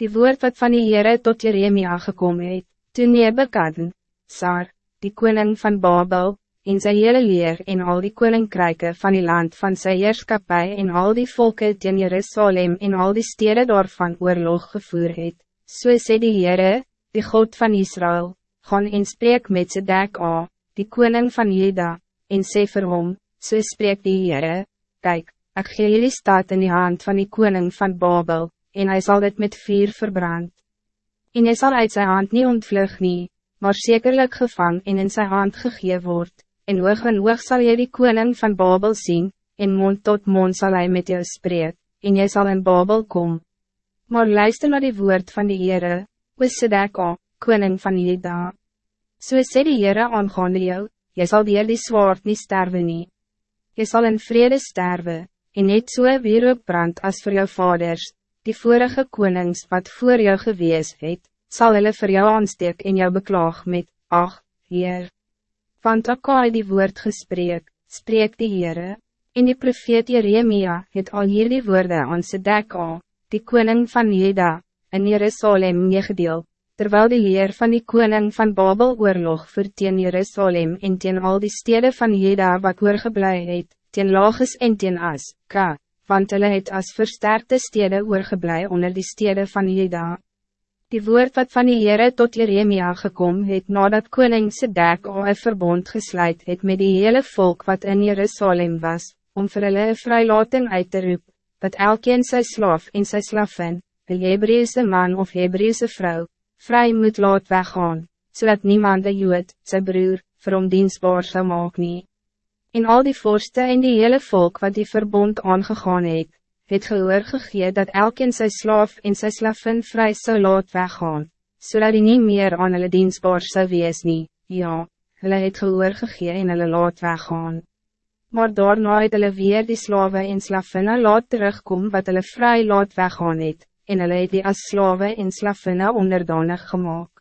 Die woord wat van die Heere tot Jeremia gekomen het, toen Nebekadden, Sar, die koning van Babel, en sy hele leer en al die koninkryke van die land van sy heerskapie en al die volke teen Jerusalem en al die steden daarvan oorlog gevoer het, so sê die Heere, die God van Israël, gaan en spreek met sy dek A, die koning van Juda, en sê vir hom, so spreek die Heere, kijk, ek gee jullie staat in die hand van die koning van Babel, en hij zal dit met vuur verbrand. En hij zal uit zijn hand niet ontvlug nie, maar zekerlijk gevang en in zijn hand gegee word, en oog en oog sal jy die koning van Babel zien, en mond tot mond zal hij met jou spreek, en jy zal in Babel kom. Maar luister naar die woord van die Heere, oos Sedeka, koning van Juda. So sê die Heere aangaande jou, jy sal dier die zwaard niet sterven nie. Jy sal in vrede sterven, en net so weer op brand as voor jou vaders, die vorige konings wat voor jou gewees het, sal hulle vir jou aansteek en jou beklaag met, ach, Heer. Want Akkai die woord gesprek, spreek die Heere, en die profeet Jeremia het al hier die woorde aan Sedeka, die koning van Jeda, in Jerusalem meegedeel, terwijl die leer van die koning van Babel oorlog vir teen Jerusalem en teen al die steden van Jeda wat oorgeblij het, teen Lagos en teen As, Ka, want hulle het as versterkte stede oorgeblij onder die stede van Juda. Die woord wat van die Heere tot Jeremia gekom het nadat koning Sedek al een verbond gesluit het met die hele volk wat in Jerusalem was, om vir hulle een vrylating uit te roep, dat elkeen sy slaaf en sy slaffin, een Hebreeuwse man of Hebreeuwse vrouw, vrij moet laat weggaan, zodat niemand de Jood, zijn broer, vir hom dienstbaar sal maak nie. En al die vorsten en die hele volk wat die verbond aangegaan het, het gehoor gegee dat elkeen sy slaaf en sy slaffin vry sou laat weggaan, zodat die nie meer aan hulle dienstbaar sou wees nie, ja, hulle het gehoor gegee en hulle laat weggaan. Maar daarna het hulle weer die slawe en slaffinne laat terugkom wat hulle vry laat weggaan het, en hulle het die as slawe en slaffinne onderdanig gemaakt.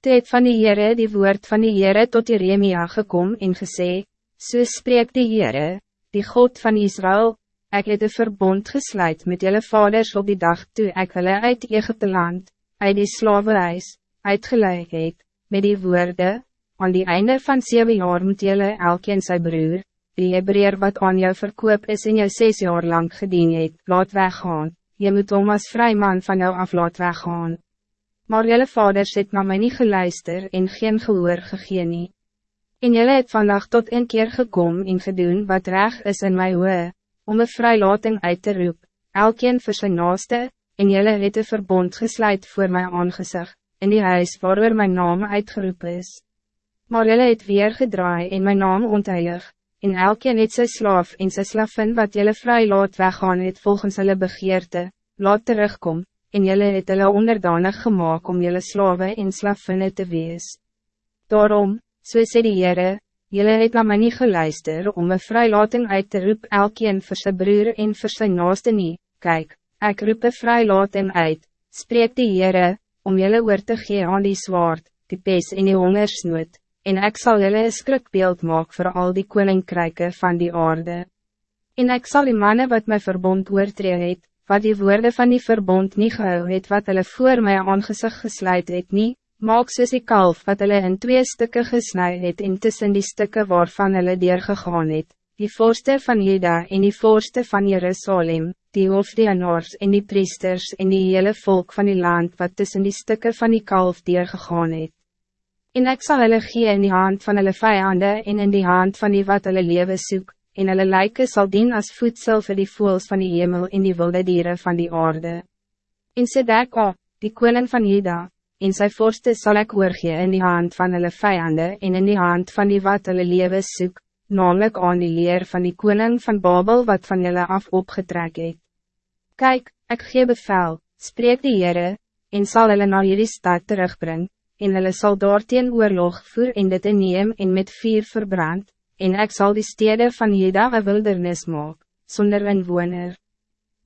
Toe het van die Heere die woord van die Heere tot Jeremia gekom en gesê, So spreek die Heere, die God van Israël, ik het een verbond gesluit met jullie vaders op die dag toe ik hulle uit Egypte land, uit die slavenhuis, uitgeleid het, met die woorden, aan die einde van 7 jaar moet jullie elkeen sy broer, die Hebreer wat aan jou verkoop is en jou 6 jaar lang gedien het, laat weggaan, je moet om als vrij man van jou af laat weggaan. Maar jullie vaders het na my nie geluister en geen gehoor gegeen nie. En jullie het vandaag tot een keer gekomen en gedoen wat recht is in my hoe, om een vrijlating uit te roep, elkeen vir sy naaste, en jullie het een verbond gesluit voor my aangezicht, in die huis waar mijn naam uitgeroep is. Maar jullie het weer gedraai en mijn naam ontuig, en elkeen het sy slaaf en sy slaffin wat jullie vrij laat weggaan het volgens hulle begeerte, laat terugkom, en jullie het hulle onderdanig gemaakt om jullie slaven en slaffinne te wees. Daarom, so sê die Heere, jylle het na my nie geluister om een vrylating uit te roep elkeen vir sy broer en vir sy naaste nie, kyk, ek roep een vrylating uit, spreek die Heere, om jylle oor te gee aan die zwaard, die pes en die hongersnood, en ek zal jylle een skrikbeeld maak voor al die koninkryke van die aarde. En ik zal die mannen wat my verbond oortree het, wat die woorden van die verbond niet gehou het wat hulle voor my aangezicht gesluit het nie, Maak soos die kalf wat hulle in twee stukken gesnij het en tussen die stukken waarvan hulle deurgegaan het, die voorste van Juda en die voorste van Jerusalem, die hoofdienaars en die priesters en die hele volk van die land wat tussen die stukken van die kalf deurgegaan het. En ek sal hulle gee in die hand van hulle vijanden en in die hand van die wat hulle lewe soek, en hulle lijken sal dien as voedsel vir die voels van die hemel en die wilde dieren van die aarde. En Sedeka, die koning van Juda, en sy vorste sal ek oorgee in die hand van hulle vijanden en in die hand van die wat hulle lewe soek, namelijk aan die leer van die koning van Babel wat van julle af opgetrek het. Kijk, ik gee bevel, spreek die Heere, en zal hulle na hierdie stad terugbring, en hulle sal daarteen oorlog voer en dit neem en met vuur verbrand, en ik zal die stede van Jeda een wildernis maak, zonder een woner.